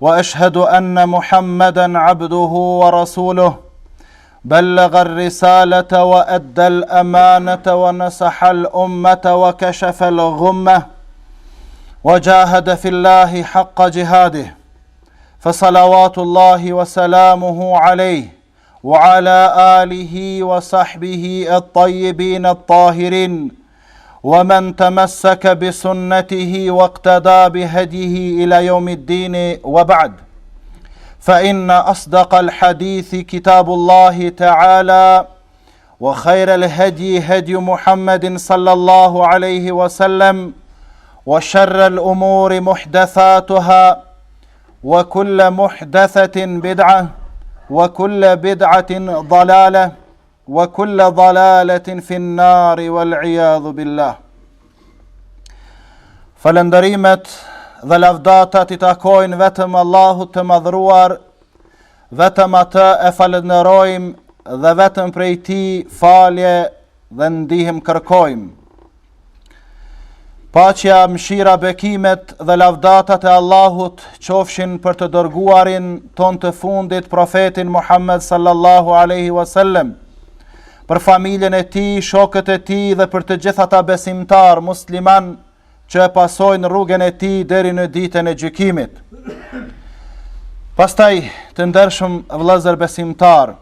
واشهد ان محمدا عبده ورسوله بلغ الرساله وادى الامانه ونصح الامه وكشف الغمه وجاهد في الله حق جهاده فصلوات الله وسلامه عليه وعلى اله وصحبه الطيبين الطاهرين ومن تمسك بسنته واقتدى بهديه الى يوم الدين وبعد فان اصدق الحديث كتاب الله تعالى وخير الهدي هدي محمد صلى الله عليه وسلم وشر الامور محدثاتها wa kulla muhdathatin bid'a wa kulla bid'atin dalala wa kulla dalalatin fi an-nar wal iyad billah Falënderimet dhe lavdatat i takojnë vetëm Allahut të madhruar, vetëm atë e falënderojmë dhe vetëm prej tij falje dhe ndihmë kërkojmë. Paqja, mëshira, bekimet dhe lavdatat e Allahut qofshin për të dërguarin tonë të fundit profetin Muhammed sallallahu aleyhi wasallem, për familjen e tij, shokët e tij dhe për të gjithë ata besimtarë muslimanë që e pasojnë rrugën e tij deri në ditën e gjykimit. Pastaj të ndershëm vëllezër besimtarë,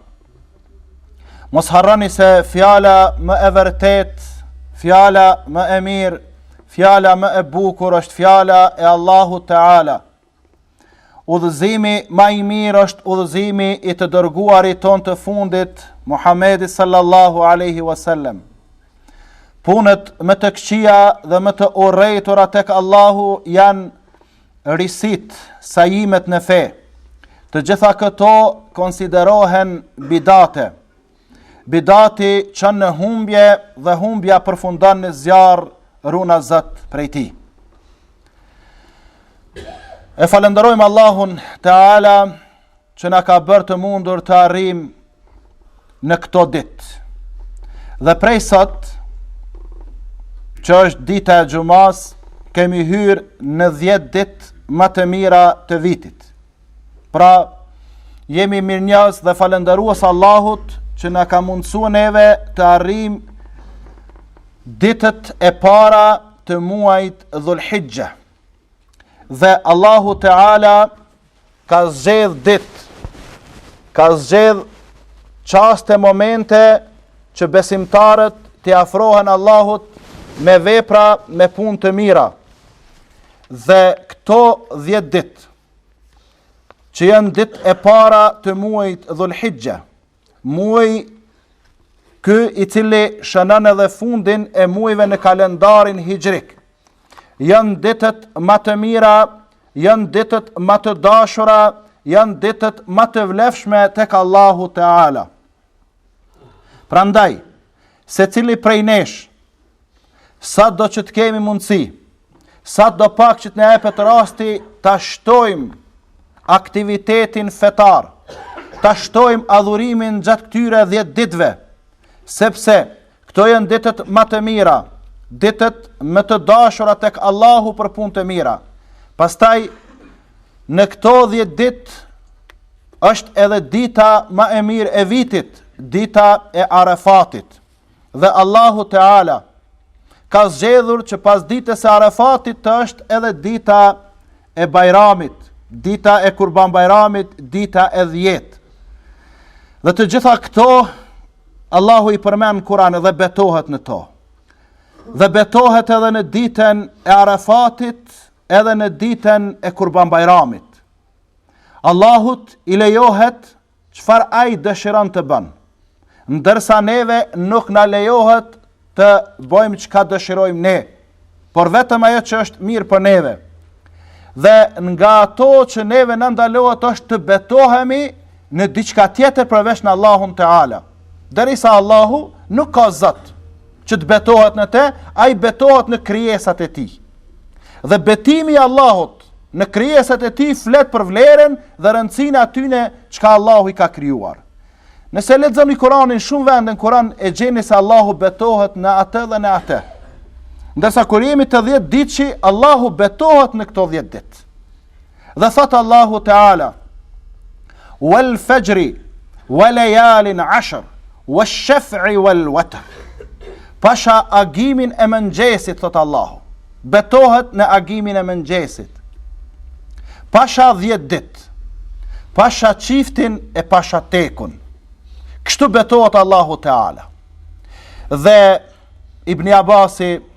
Mos harroni se fjala më e vërtetë, fjala më e mirë, fjala më e bukur është fjala e Allahu Teala. Udhëzimi ma i mirë është udhëzimi i të dërguarit tonë të fundit, Muhamedi sallallahu alaihi wasallam. Punët më të këqija dhe më të urrejtura tek Allahu janë risitë, sajimet në fe, të gjitha këto konsiderohen bidate. Bidati çon në humbje dhe humbja përfundon në zjarr, runa Zot prej tij. E falënderojmë Allahun Teala, që na ka bërë të mundur të arrijmë në këto ditë. Dhe prej sot, që është dita e xhumasë, kemi hyrë në dhjetë ditë ma të mira të vitit. Pra, jemi mirënjohës dhe falënderues Allahut që na ka mundësu neve të arrijmë ditët e para të muajit dhulhixhe. Dhe Allahu Teala ka zgjedh ditë, ka zgjedh çaste momente që besimtarët t'i afrohen Allahut me vepra me punë të mira. Dhe këto 10 ditë që janë ditët e para të muajit Dhulhixhe, muaj ky i cili shënon edhe fundin e muajve në kalendarin hixhrik. Janë ditët ma të mira, janë ditët ma të dashura, janë ditët ma të vlefshme tek Allahu Teala. Prandaj, secili prej nesh, sado që të kemi mundësi, sado pak që të na jepet rasti ta shtojmë aktivitetin fetar, ta shtojmë adhurimin gjatë këtyre dhjetë ditëve, sepse këto janë ditët më të mira, ditët më të dashura tek Allahu për punë të mira. Pastaj Në këto 10 ditë është edhe dita më e mirë e vitit, dita e Arafatit. Dhe Allahu Teala ka zgjedhur që pas ditës së Arafatit të është edhe dita e Bajramit, dita e Kurban Bajramit, dita e 10. Dhe të gjitha këto Allahu i përmend Kur'an dhe betohet në to. Dhe betohet edhe në ditën e Arafatit, edhe në ditën e Kurban Bajramit. Allahut i lejohet çfarë ai dëshiron të bën, ndërsa neve nuk na lejohet të bojmë çka dëshirojmë ne, por vetëm ajo që është mirë për neve. Dhe nga ato që neve na ndalohet është të betohemi në diçka tjetër përveç në Allahun Teala. Derisa Allahu nuk ka zot që të betohet në te, ai betohet në krijesat e tij. Dhe betimi i Allahut në krijesat e tij flet për vlerën dhe rëndësinë e atyne çka Allahu i ka krijuar. Nëse lexoni Kur'anin shumë vende në Kur'an e gjeni se Allahu betohet në atë dhe në atë. Ndërsa kur jemi te 10-ditëshi, Allahu betohet në këto 10 ditë. Dhe thotë Allahu Teala Wal fajri wa layalin ashr wa shaf'i wal watr Pasha agimin e mëngjesit thotë Allahu betohet në agimin e mëngjesit Pasha 10 ditë Pasha çiftin e pasha tekun Kështu betohet Allahu Teala Dhe Ibni Abasi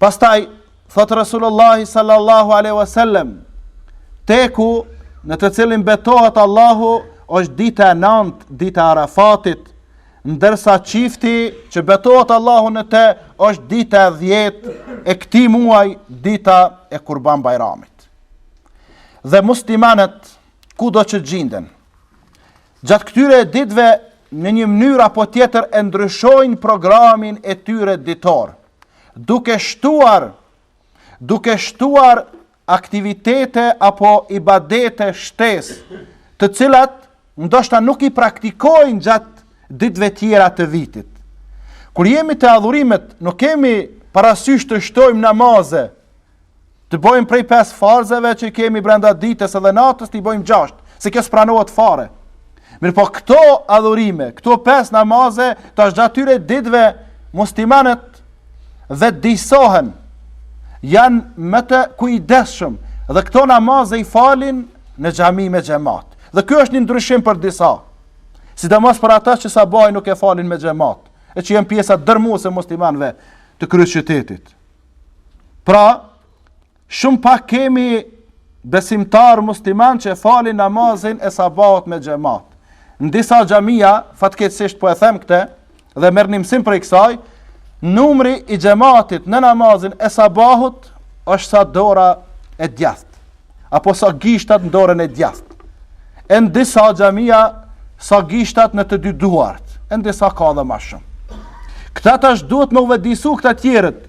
Pastaj thotë Resulullah sallallahu alaihi wasallam, teku në të cilin betohet Allahu është dita e nantë, dita e Arafatit, ndërsa çifti që betohet Allahu në te është dita e dhjetë e këtij muaj, dita e Kurban Bajramit. Dhe muslimanët kudo që gjinden, Gjatë këtyre ditëve në një mënyrë apo tjetër e ndryshojnë programin e tyre ditor, duke shtuar duke shtuar aktivitete apo ibadete shtesë, të cilat ndoshta nuk i praktikojnë gjatë ditëve tjera të vitit. Kur jemi te adhurimet, nuk kemi parasysh të shtojmë namaze, Të bëjmë prej pesë farzave që kemi brenda ditës edhe natës, t'i bëjmë gjashtë, se kjo s'pranohet fare. Mirëpo këto adhurime, këto pesë namaze, tash gjatë këtyre ditëve, muslimanët vetëdijesohen, janë më të kujdesshëm, dhe këto namaze i falin në xhami me xhemat. Dhe ky është një ndryshim për disa, sidomos për ata që sabahin nuk e falin me xhemat, e që janë pjesa dërrmuese e muslimanëve të kryeqytetit. Pra, shumë pak kemi besimtarë musliman që falin namazin e sabahut me xhemat. Në disa xhamia, fatkeqësisht po e them këtë dhe merrni mësim prej kësaj, numri i xhematit në namazin e sabahut është sa dora e djathtë. apo sa gishtat në dorën e djathtë. E në disa xhamia sa gishtat në të dy duart, e në disa ka dhe ma shumë. Këta tash duhet me u vetdisu këta tjerët,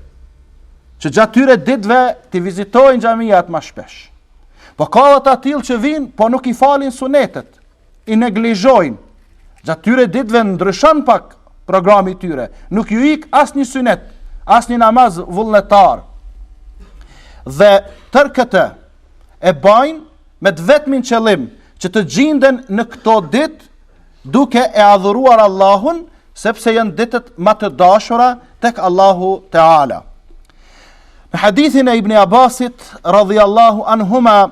që gjatë tyre ditve t'i vizitojnë xhamiat ma shpesh. Po ka dhe të atillë që vijnë, po nuk i falin sunetet, i neglizhojnë gjatë tyre ditëve ndryshon pak programi i tyre. Nuk ju ikë asnjë synet, asnjë namaz vullnetar. Dhe tërë këtë e bajnë me të vetmin qëllim që të gjinden në këto ditë duke e adhuruar Allahun sepse janë ditët ma të dashura tek Allahu Teala. Me hadithin e Ibn Abbasit radhiyallahu anhuma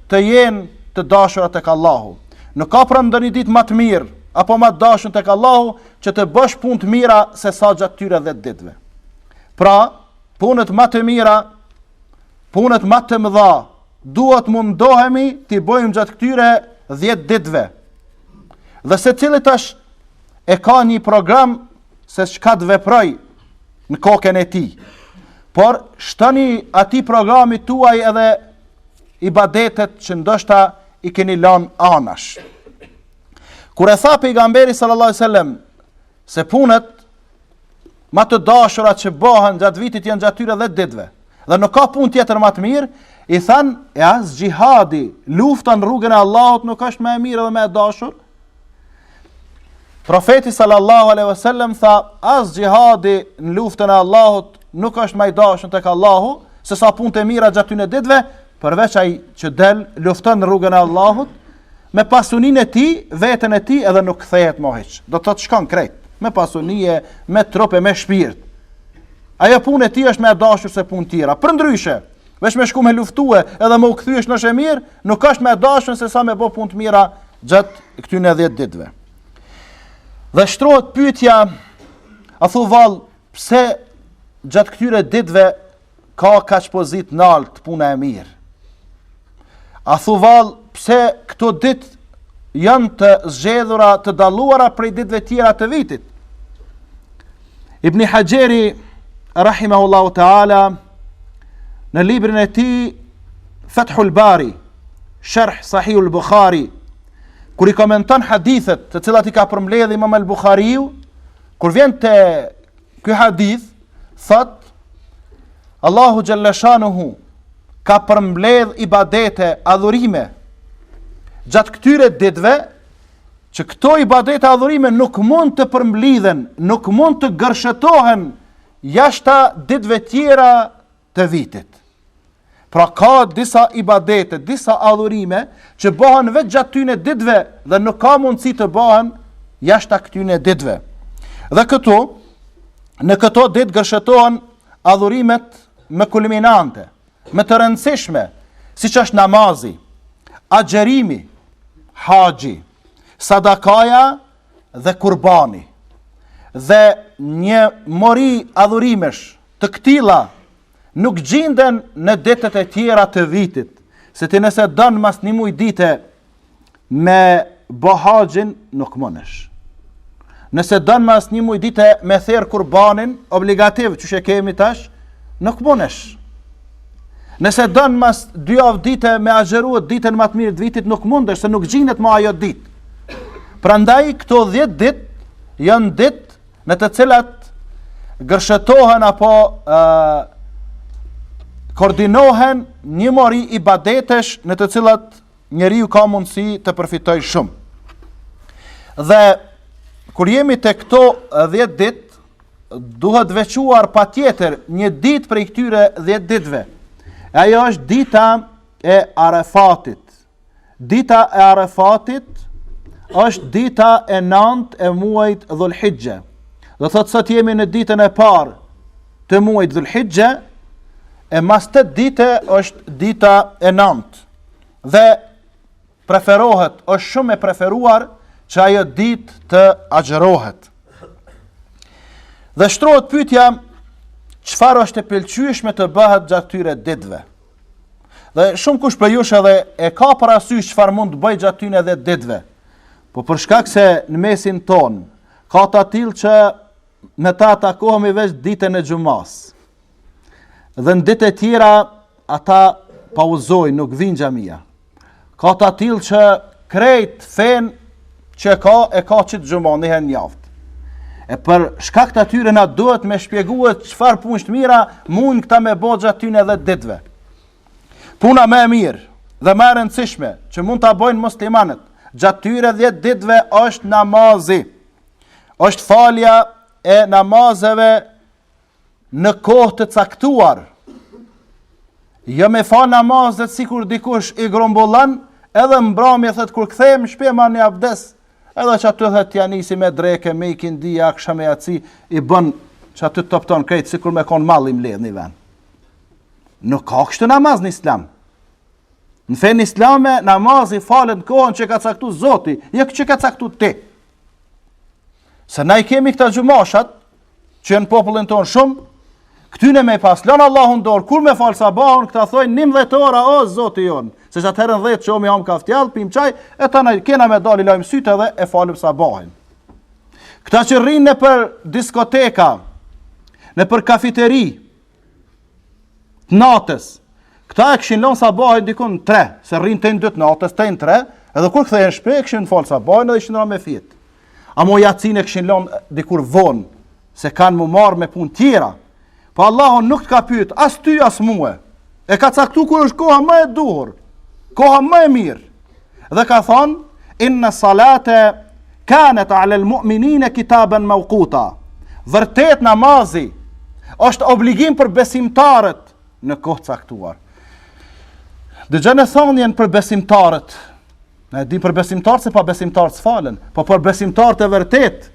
të jenë të dashura tek Allahu. Nuk ka pra ndonjë ditë ma të mirë apo ma të dashur tek Allahu që të bësh punë të mira se sa gjatë këtyre 10 ditëve. Pra, punët ma të mira, punët ma të mëdha, duhet mundohemi t'i bëjmë gjatë këtyre 10 ditëve. Dhe secili tash e ka një program se çka të veprojë në kokën e tij. Por shtoni atij programit tuaj edhe ibadetet që ndoshta i keni lanë anash. Kur e tha pejgamberi sallallahu alajhi wasallam se punët ma të dashura që bëhen gjatë vitit janë gjatë tyre 10 ditëve dhe nuk ka punë tjetër ma të mirë, i thanë e as xhihadi, lufta në rrugën e Allahut nuk është ma e mirë edhe ma e dashur. Profeti sallallahu alejhi ve sellem tha, as xhihadi në luftën e Allahut nuk është ma i dashur tek Allahu se sa punët e mira gjatë tyre ditëve, përveç ai që del lufton në rrugën e Allahut me pasuninë e tij, veten e tij edhe nuk kthehet ma hiç. Do të thotë shkon krejt me pasunie, me trup e me shpirt. Ajo punë e tij është ma e dashur se punë tjera. Përndryshe, veç me shku me luftue edhe me u kthy shëndosh e mirë, nuk është ma e dashme se sa me bo punë të mira gjatë këtyne dhjetë ditve. Dhe shtrohet pyetja, a thu vallë, pse gjatë këtyre ditve ka kaq pozitë naltë puna e mirë? A thu vallë pse këto ditë janë të zgjedhura të dalluara prej ditëve tjera të vitit. Ibni Haxheri, Rahimahullahu Teala, në librin e tij, Fethul Bari, Sherh Sahihul Bukhari, kur i komenton hadithet të cilat i ka përmbledh imam el Bukhariu, kur vjen te Ky hadith thot Allahu xhelleshanuhu ka përmbledh ibadete, adhurime gjatë këtyre ditëve që këto ibadete, adhurime nuk mund të përmblidhen, nuk mund të gërshetohen jashta ditëve tjera të vitit. Pra ka disa ibadete, disa adhurime që bëhen vetë gjatë tyne ditëve dhe nuk ka mundësi të bëhen jashtë këtyne ditëve. Dhe këtu, në këto ditë gërshetohen adhurimet më kulminante, më të rëndësishme, siç është namazi, agjerimi, haxhi, sadakaja dhe kurbani. Dhe një mori adhurimesh, të këtilla nuk gjinden në ditët e tjera të vitit, se ti nëse don mas një muj dite me bo haxhin, nuk munesh. Nëse don mas një muj dite me therë kurbanin obligativ qysh e kemi tash, nuk munesh. Nëse don mas dy javë dite me agjeru ditën ma të mirë të vitit, nuk mundesh, se nuk gjindet ma ajo ditë. Prandaj, këto dhjetë ditë, janë ditë, në të cilat gërshetohen apo e, koordinohen një mori ibadetesh në të cilat njeriu ka mundësi të përfitojë shumë. Dhe kur jemi te këto dhjetë ditë, duhet veçuar patjetër një ditë prej këtyre dhjetë ditve. E ajo është dita e Arefatit, Dita e Arefatit është dita e nantë e muajt dhulhixhe. Do thotë sot jemi në ditën e parë të muajt dhulhixhe, e mas tetë dite është dita e nantë. Dhe preferohet, është shumë e preferuar që ajo ditë të agjerohet. Dhe shtrohet pytja, çfarë është e pëlqyeshme të bëhet gjatë tyre ditve? Dhe shumëkush prej jush edhe e ka parasysh çfarë mund të bëjë gjatë tyne dhetë ditve. Po për shkak se në mesin tonë, ka të atillë që me ta takohemi veç ditën e xhumas. Dhe në ditë tjera, ata pauzojnë, nuk vijnë n'xhamia. Ka të atillë që krejt fenë që e ka, e ka qit xhumon njëhen n'javë. E për shkak të atyre na duhet me shpjegue çfarë punësh të mira mund këta me bo gjatë tyne dhetë ditve. Puna më e mirë dhe më e rëndësishme që mund ta bojnë muslimanët gjatë tyre dhjetë ditve është namazi. është falja e namazeve në kohë të caktuar, jo me fal namazet sikur dikush i grumbullon, edhe mbramje thotë kur kthehem n'shpi marr një abdes, edhe qaty thotë t'ia nisi me drekë, me ikindi, aksham e jaci, i bën qaty toptan krejt, sikur me konë mall i mledh n'një vend. Nuk ka kështu namaz në islam. Në fenë islame, namazi falet në kohën që ka caktu zoti, jo që ka caktu ti. Se na i kemi këta gjumashat, që janë n'popullin tonë shumë, këtyne me pas lënë Allahu n'dorë, kur me fal sabahun, këta thonë 11 ora o Zoti jonë, se sa herë n'10 çohmi hamë kafjall, pimë çaj, e tani kena me dal i lajmë sytë edhe e falim sabahin. Këta që rrinë nëpër diskoteka, nëpër kafeteri të natës, këta e kishin lonë sabahin dikun në tre, se rrinë te n'dy të natës, te n'tre, edhe kur kthehen në shpi, e kishin falë sabahin edhe ishin ra me fjetë. Ama jacinë e kishin lonë dikur vonë, se kanë m'u marrë me punë tjera. Po Allahu nuk të ka pyt, as ty, as mue. E ka caktu kur është koha më e duhur, koha më e mirë. Dhe ka thonë, inne salate kanet alel mu'minine kitaben meukuta. Vërtet namazi, është obligim për besimtarët në kohë t'caktuar. Dëgjone thonjen për besimtarët, Ne e dimë për besimtarë se pabesimtarët s'falen, po për besimtarë të vërtetë,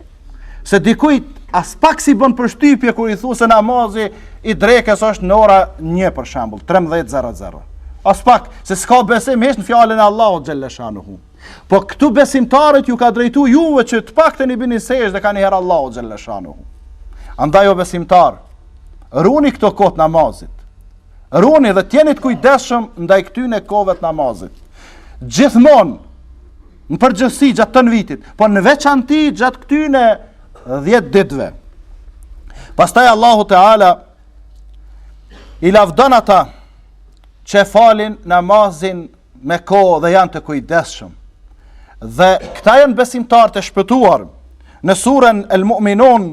se dikujt aspak s'i bën përshtypje kur i thu se namazi i drekes është në ora një për shembull, 13.00. Aspak, se s'ka besim hiç në fjalën e Allahut xhel-le shanuhu. Po këtu besimtarët ju ka drejtu juve që të paktën i bini sexhde kanjëherë Allahut xhel-le shanuhu. Andaj o besimtarë, runi këto kohë t'namazit, Runi dhe t'jeni të kujdesshëm ndaj këtyne kohëve t'namazit. Gjithmonë, në përgjithësi gjatë tënë vitit, po në veçanti gjatë këtyne dhjetë ditve. Pastaj Allahu Teala i lavdon ata që falin namazin me kohë dhe janë të kujdesshëm. Dhe këta janë besimtarë të shpëtuar në surën El Mu'minun,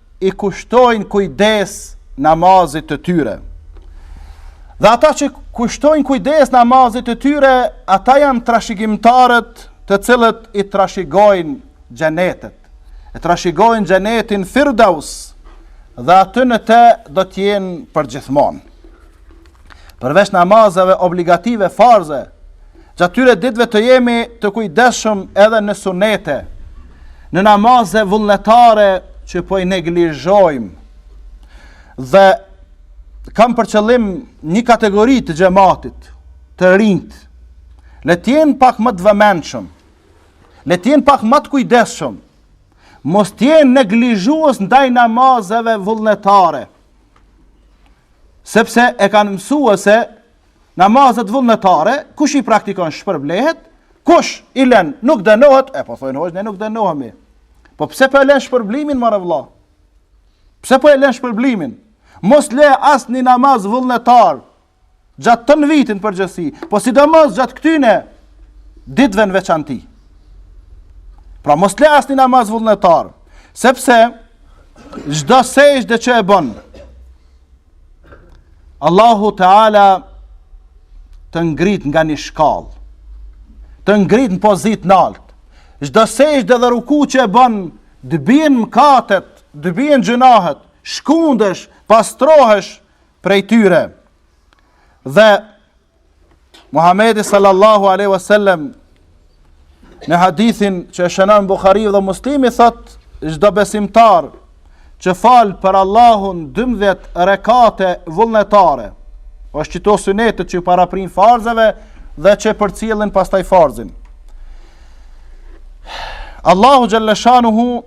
i kushtojnë kujdes namazit të tyre. Dhe ata që kushtojnë kujdes namazit të tyre, ata janë trashigimtarët të cilët i trashigojnë xhenetet. E trashigojnë xhenetin firdaus dhe ata në te do t'jenë përgjithmonë. Përveç namazeve obligative farze, gjatë këtyre ditëve të jemi të kujdesshëm edhe në sunete, në namaze vullnetare që po i neglizhojmë. Dhe kam për qëllim një kategori të xhematit, të rinjtë, le të jenë pak ma të vëmendshëm, le të jenë pak ma të kujdesshëm, mos të jenë neglizhues ndaj namazeve vullnetare. Sepse e kanë mësua se namazet vullnetare, kush i praktikon shpërblehet, kush i len nuk dënohet, e po thojnë hoxhë, ne nuk dënohemi. Po pse po e len shpërblimin, more vlla? Pse po e len shpërblimin? Mos le asnjë namaz vullnetar, gjatë tan vitit përgjithësi, po sidomos gjatë këtyne, ditëve në veçanti. Pra mos le asnjë namaz vullnetar, Sepse, çdo sexhde që e bon, Allahu Teala të ngrit nga një shkallë, të ngrit në pozitë të naltë, çdo sexhde dhe ruku që e bon, të bien mkatet, të bien gjynahet, shkundesh, pastrohesh prej tyre, dhe Muhamedi sallallahu alaihi wasallam në hadithin që shënon Buhariu dhe Muslimi thotë çdo besimtar që fal për Allahun 12 rekate vullnetare është qito sunetet që i paraprijnë farzeve dhe që përcjellin pastaj farzin Allahu Xhelleshanuhu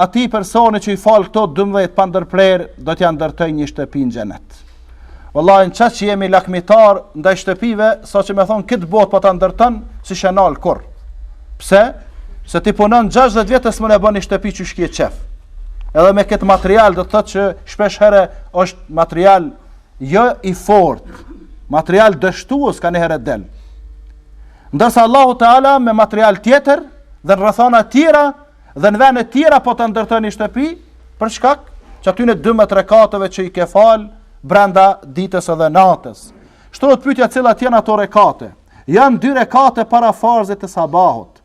atij personi që i fal këto 12 pa ndërprerë, do t'ia ndërtojë një shtëpi në xhenet. Vlla, ne që jemi lakmitarë ndaj shtëpive, sa që me thonë në këtë botë po ta ndërton, s'ishe nal kurrë. Pse? Se ti punon 60 vjet e s'mun e bën një shtëpi qysh ke qef. Edhe me këtë material do të thotë që shpeshherë është material jo i fortë, material dështues kanjëherë del. Ndërsa Allahu Teala me material tjetër dhe në rrethana tjera, dhe në vene tjera po ta ndërton një shtëpi, për shkak që atyne dymbëdhjetë rekateve që i ke falë brenda ditës edhe natës. Shtrohet pytja cilat janë ato rekate? Janë dy rekate para farzit të sabahut.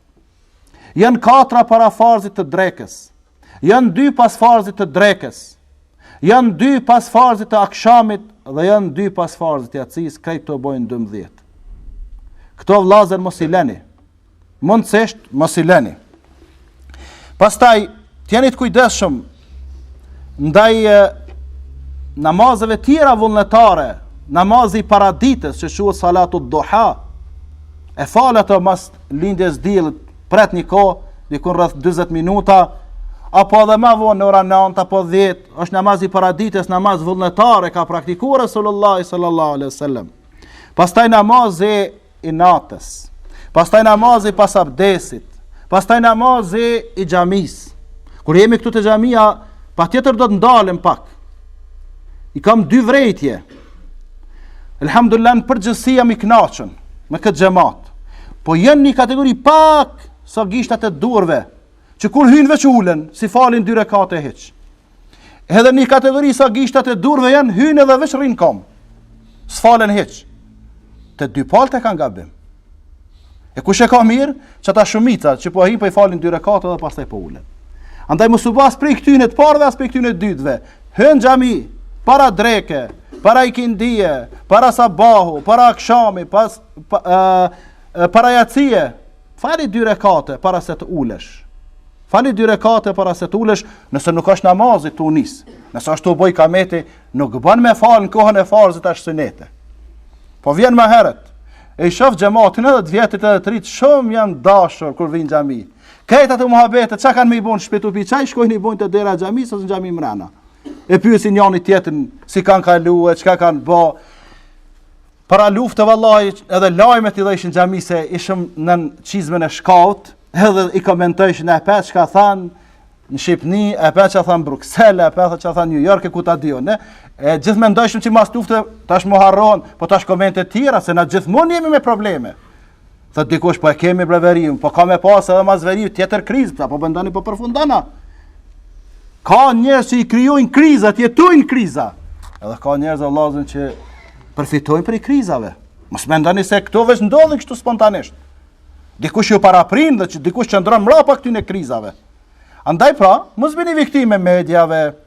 Janë katra para farzit të drekës. Janë dy pas farzit të drekës. Janë dy pas farzit të akshamit dhe janë dy pas farzit të jacisë, krejt këto bojnë dymbëdhjetë. Këto vllazën mos i leni. mundësisht mos i lëni. Pastaj, të jeni të kujdeshëm ndaj namazeve tjera vullnetare, namazi i paradites, që quhet salatu duha, e fal ato mas lindjes diellit, pret një kohë, dikun rreth 20 minuta, apo edhe ma vonë në ora 9, apo 10, është namazi i paradites, namaz vullnetar, e ka praktiku Resulullahi sallallahu alaihi wasallam. Pastaj namazi i natës. Pastaj namazi pas abdesit. Pastaj namazi i xhamisë. Kur jemi këtu te xhamia, patjetër do të ndalem pak. I kam dy vrejtje. Elhamdulilah në përgjithësi jam i kënaqur me këtë xhamat. Po janë një kategori pak sa gishtat e durve, që kur hyjnë veç ulen, s'i falin dy rekate hiç. Edhe një kategori sa gishtat e durve janë hynë edhe veç rrinë n'kamë. S'falen hiç. Të dy palët e kanë gabim. E kush e ka mirë, qata shumica, që po hin po i falin dy rekate dhe pastaj po ulen. Andaj mos u bo as prej këtyne të parë dhe as prej këtyne të dytëve. Hyn n'xhami, para dreke, para ikindije, para sabahu, para akshami, pas, pa, e, para jacije, Fali dy rekate para se të ulesh. Fali dy rekate para se të ulesh, nëse nuk është namazi tu nis. Nëse është tu bo ikameti, nuk bën me falë në kohën e farzit as sunete. Po vjen më herët, e i shof xhematin edhe të vjetrit edhe të ritë, shumë janë dashur kur vinë n'xhami. Krejt ato muhabetet, çka kanë me i bunë n'shpi tu pi çaj, shkojnë i bunë te dera xhamisë, në xhami mrena. E pyesin njani tjetrin, si kanë kalu e çka kanë bo, Para lufte vallahi edhe lajmet i dëgjojshin n'xhami se ishim nën çizmën e shkaut, edhe i komentojshin e pe çka thanë në Shqipni, e pe çka thanë n'Bruksel, e pe çka thanë n'New York e ku ta di unë. E gjithë mendojshim që mas lufte tash mo harron, po tash komente të tjera se na gjithmonë jemi me probleme. Thot dikush po e kemi bre veriun, po ka me pas edhe mas veriut tjetër krizë, pra po mendoni po përfundon. Ka njerëz që i krijojnë kriza, të jetojnë kriza. Edhe ka njerëz o vllazën që përfitojnë prej krizave. Mos mendoni se këto veç ndodhin kështu spontanisht. Dikush ju paraprin dhe dikush qëndron mrapa këtyne krizave. Andaj pra, mos bini viktimë e mediave,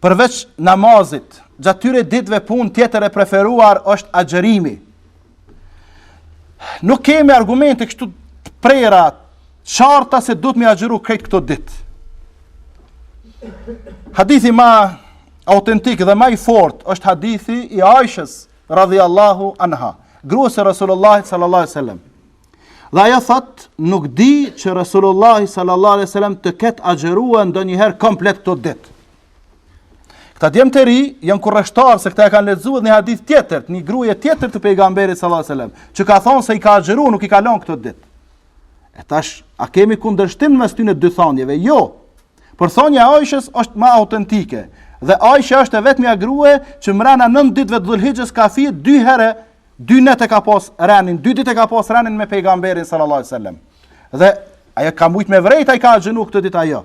përveç namazit, gjatë këtyre ditëve punë tjetër e preferuar është agjërimi. Nuk kemi argumente kështu të prera, qarta se duhet m'i agjëru krejt këto ditë. Hadithi ma autentik dhe ma i fort është hadithi i Aishës radhi Allahu anha, grues së Rasulullahi sallallahu sallam. Dhe ajo thotë, nuk di që Resulullah sallallahu alaihi wasallam të ketë agjëruar ndonjëherë komplet këto ditë. Këta djem të ri janë kurreshtar se këta e kanë lexuar një hadith tjetër, një gruaje tjetër të pejgamberit sallallahu alaihi wasallam, që ka thonë se i ka agjëruar, nuk i ka lënë këto ditë. E tash, a kemi kundërshtim mes tyne dy thanieve? Jo. Por thania e Aishës është më autentike. Dhe Aisha është e vetmja grue që mrena 9 ditëve të Dhulhixhes ka fjet dy herë Dy net e ka pas renin, dy dit e ka pas renin me pejgamberin sallallahu alaihi wasallam. Dhe ajo ka mujt me vrejt a i ka agjënu këto ditë a jo.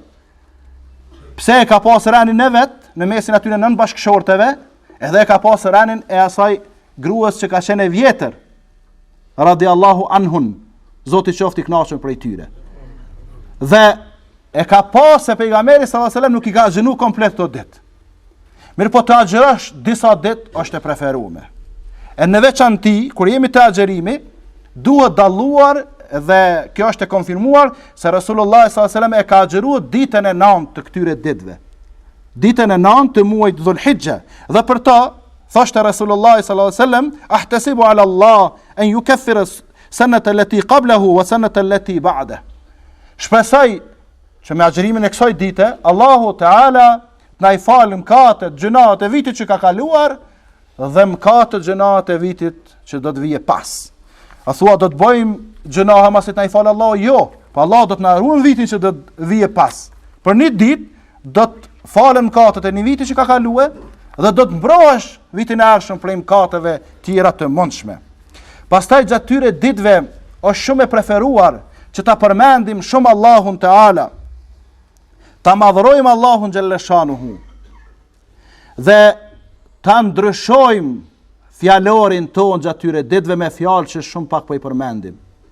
Pse e ka pas renin e vet, në mesin atyne nan bashkëshorteve, edhe e ka pas renin e asaj gruas që ka qenë e vjetër. Radiallahu anhun, Zoti qoftë i kënaqur prej tyre. Dhe e ka pa se pejgamberi sallallahu alaihi wasallam nuk i ka agjënu komplet këto ditë. Mirëpo të agjërosh disa dit është e preferume. E në veçanti, kur jemi te agjërimi, duhet dalluar dhe kjo është e konfirmuar se Resulullah s.a.s. e ka agjëru ditën e nantë të këtyre ditve. Ditën e nantë të muajt dhul hixhe. Dhe për to, thoshte Resulullah s.a.s. Ahtesibu ala Allah, en jukeffires senet el-leti qablehu, wa senet el-leti ba'deh. Shpresoj Që me agjërimin e kësaj dite, Allahu Teala t'na i falë mkatet, gjynahet e vitit që ka kaluar dhe mkatet, gjynahet e vitit që do të vijë pas. A thua do të bëjmë gjynahe masi t'na i falë Allahu? Jo, po po Allahu do të na ruan vitin që do të vijë pas. Për një ditë do të falën mkatet e një viti që ka kaluar dhe do të mbrohesh vitin e ardhshëm prej mkateve tjera të mundshme. Pastaj gjatë tyre ditëve është shumë e preferuar që ta përmendim shumë Allahun teala, ta madhërojmë Allahun xhelle shanuhu, dhe ta ndryshojmë fjalorin tonë gjatë tyre ditëve me fjalë që shumë pak po i përmendim.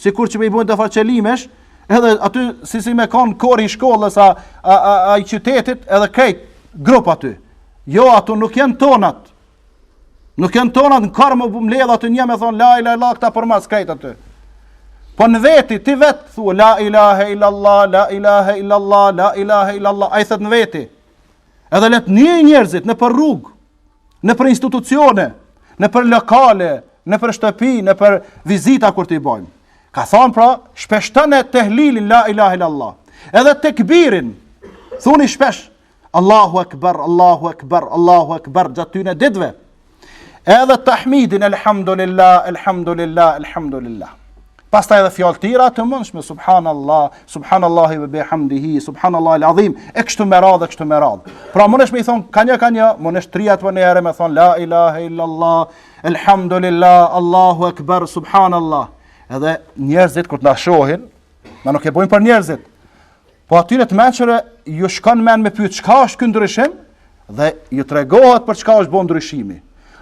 Sikur që me i bojnë do far qelimesh, edhe aty si si me kan kori i shkollës a, a, a, a i qytetit edhe krejt grup aty. Jo, ato nuk janë tonat. Nuk janë tonat n'kor me u mledh aty një me thonë la ila ila këta përmas krejt aty. Po në veti, ti vetë, thua, la ilahe illallah, la ilahe illallah, la ilahe illallah, ai thotë në veti. Edhe le t'nijnë njerzit nëpër rrugë, nëpër institucione, nëpër lokale, nëpër shtëpi, nëpër vizita kur t'i bojmë. Ka thonë pra, shpeshtone tehlilin, la ilahe illallah. Edhe tekbirin, thuni shpesh, Allahu akbar, Allahu akbar, Allahu akbar, gjatë tyne ditve. Edhe tahmidin, elhamdulillah, elhamdulillah, elhamdulillah. Pastaj edhe fjalë tjera të ngjashme, subhanallah, subhanallahi ve bihamdihi, subhanallahil adhim, e kështu me radhë, e kështu me radhë. Pra munesh me i thonë, ka një, ka një, munesh triat për një herë me thonë, la ilahe illallah, elhamdulillah, allahu ekber, subhanallah. Edhe njerëzit, kur të na shohin, na nuk e bojmë për njerëzit, Po atyre të mençurve ju shkon mend me pyet çka është ky ndryshim dhe ju tregohet për çka është bo ndryshimi.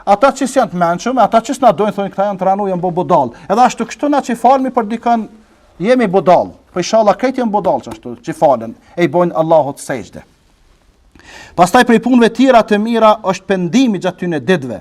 Ata që janë të mençëm, ata që s'na dojnë thonë këta janë tranu, janë bo budall. Edhe ashtu kështu na që falemi për dikën jemi budall. Po inshallah krejt janë budall ashtu që falen e i bojnë Allahut sexhde. Pastaj prej punëve tjera të mira është pendimi gjatë tyne ditëve.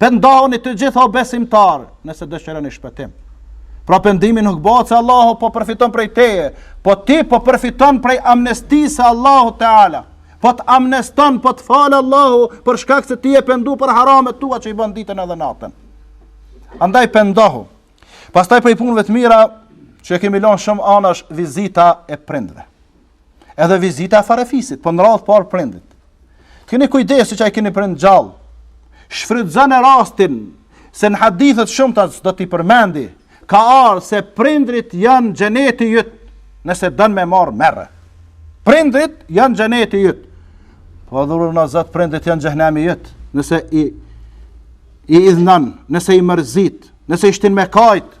Pendohuni të gjithë o besimtar, nëse dëshironi shpëtim. Pra pendimi nuk bëhet se Allahu po përfiton prej teje, po ti po përfiton prej amnestisë së Allahut teala. Po të amneston, po të fal Allahu për shkak se ti je pendu për haramet tua që i bën ditën edhe natën. Andaj pendohu. Pastaj prej punëve të mira që e kemi lënë shumë anash vizita e prindërve. Edhe vizita e farefisit, po në radhë të parë prindërit. Keni kujdes ju që i keni prind gjallë, shfrytëzone rastin, se në hadithet e shumta do t'i përmendi, ka ardh se prindërit janë xheneti jyt, nëse don me marrë merre. Prindërit janë xheneti jyt. Po edhe ruajna Zot, prindërit janë xhehenemi jyt, nëse i, i idhnon, nëse i mërzit, nëse i shtin me kajtë,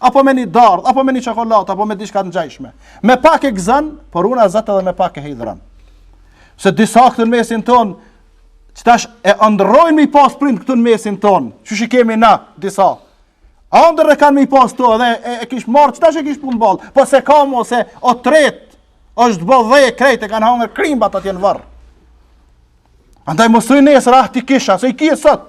apo me një dardhë, apo me një çokollatë, apo me diçka të ngjashme. Me pak e gëzon, por ruajna Zot edhe me pak e hidhëron. Se disa këtu në mesin ton, që tash e ëndrrojnë me i pas prind këtu në mesin ton, që i kemi na disa. Andër e kanë me i pas to edhe e, e, e kish marrë, që tash e kish puth n'ballë, po s'e ka mo se o tret, është bo dhe e krejt e kanë hangër krimbat atje në varr. Andaj mos thuj nesër, ah t'i kisha, se i ke sot,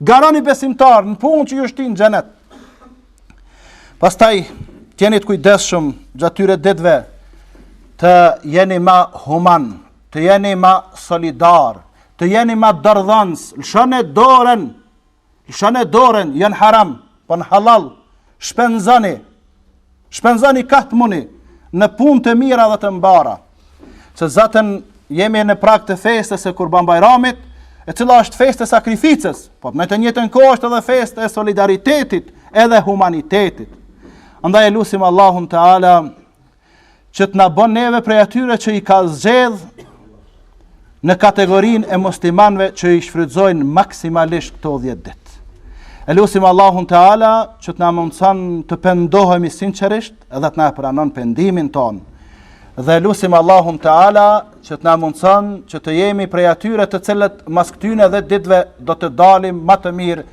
Garoni besimtar në punë që ju shtin n'xhenet. Pastaj të jeni të kujdesshëm gjatë tyre ditëve të jeni ma human, të jeni ma solidar, të jeni ma dorëdhanës, lëshoni dorën. Lëshoni dorën, jo n'haram, po në halal shpenzoni. Shpenzoni kah të muni në punë të mira dhe të mbara, se zaten jemi në prag të festës së kurban bajramit, e cila është festë e sakrificës, po në të njëtën kohë është edhe festë e solidaritetit edhe humanitetit. Andaj e lusim Allahun teala që të na bën neve prej atyre që i ka zgjedh në kategorinë e muslimanëve që i shfrytëzojnë maksimalisht këto 10 ditë. E lusim Allahun teala që të na mundëson të pendohemi sinqerisht edhe të na pranon pendimin tonë. Dhe e lusim Allahun teala që të na mundëson që të jemi prej atyre të cilët mas këtyne dhjetë ditëve do të dalim ma të mirë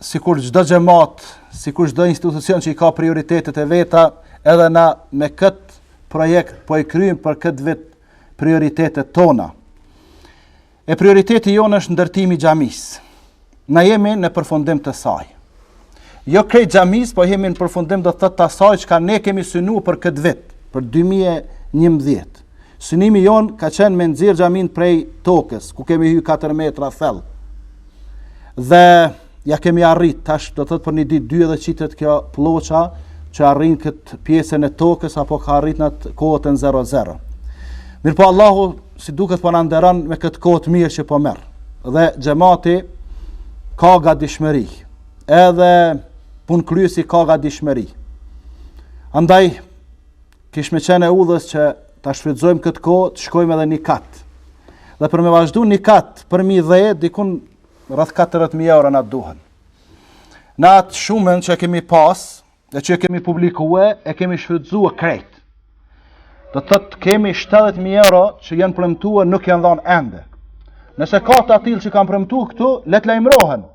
sikur çdo xhamat, sikur çdo institucion që i ka prioritetet e veta, edhe na me këtë projekt po i kryjmë për këtë vit prioritetet tona. E prioriteti jonë është ndërtimi i xhamisë. Na jemi në përfundim të saj. Jo krejt xhamisë, po jemi në përfundim do të thotë t'asaj çka ne kemi synuar për këtë vit, për 2011. Synimi jonë ka qenë me nxjerr xhaminë prej tokës, ku kemi hyrë 4 metra thellë. Dhe ia kemi arrit tash do të thotë për një ditë dy edhe qitet kjo plloça, që arrin këtë pjesën e tokës apo ka arrit atë kotën zero zero. Mirëpo Allahu si duket po na nderon me këtë kohë të mirë që po merr. Dhe xhemati ka gatishmëri. Edhe punëkryesi ka gatishmëri. Andaj, Kish me qenë e udhës që ta shfrytëzojmë këtë kohë, të shkojmë edhe një kat. Dhe për me vazhdu një kat përmi dhe, dikun rreth 40.000 euro na duhen. Na atë shumën që kemi pas, dhe që kemi publikue, e kemi shfrytëzue krejt. Do të thotë kemi 70.000 euro që janë premtue nuk janë dhonë ende. Nëse ka të atillë që kanë premtue këtu, le të lajmërohen.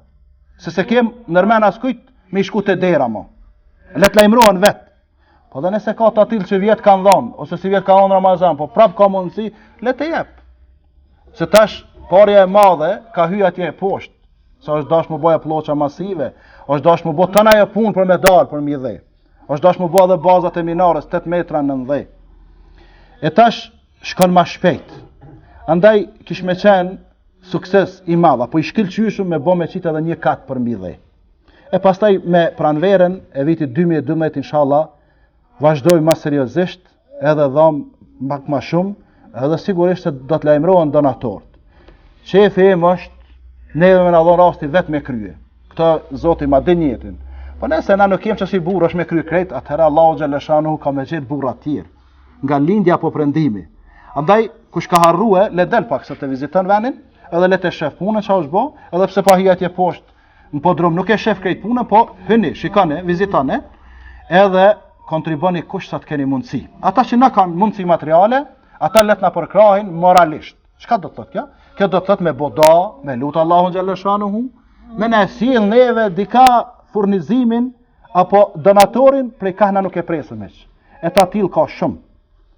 Se s'e kemi nërmen askujt me i shku te dera mo. Le të lajmërohen vetë. Po dhe nëse ka të atillë që vjet kanë dhonë, ose sivjet kanë dhonë Ramazan, po prapë ka mundësi, le të jep. Se tash, parja e madhe, ka hy atje poshtë, se është dash me u bo plloça masive, është dash me bo tanë ajo punë për me dalë përmi dhe, është dash me bo edhe bazat e minarës, 8 metra nën dhe. E tash, shkon ma shpejt. Andaj, kish me qenë sukses i madh, po ish kah qysh me bo me qitë edhe një kat përmi dhe. E pastaj me pranverën e vitit 2012 inshallah vazhdojmë ma seriozisht, edhe dhom pak më shumë, edhe sigurisht se do të lajmërohen donatorët. Qejfi im është neve me na u dhon rasti vetë me krye. Këtë Zoti ma din nijetin. Po nëse na nuk jem qasi burra me krye krejt, atëherë Allahu xhelleshanuhu ka me gjet burra të tjerë. Nga lindja apo prendimi. Andaj kush ka harrue, le del paksa ta viziton vendin, edhe le ta shef punën çfarë është bë, edhe pse pa hi atje poshtë Në podrum nuk e shef krejt punën, po hyni, shikoni, vizitoni, edhe kontriboni kush sa të keni mundësi. Ata që nuk kanë mundësi materiale, ata le t'na përkrahin moralisht. Çka do të thotë kjo? Kjo do të thotë me bo dua, me lut Allahun xhelleshanuhu, me na sjell neve dikah furnizimin apo donatorin prej kah na nuk e presim hiç. E të tillë ka shumë.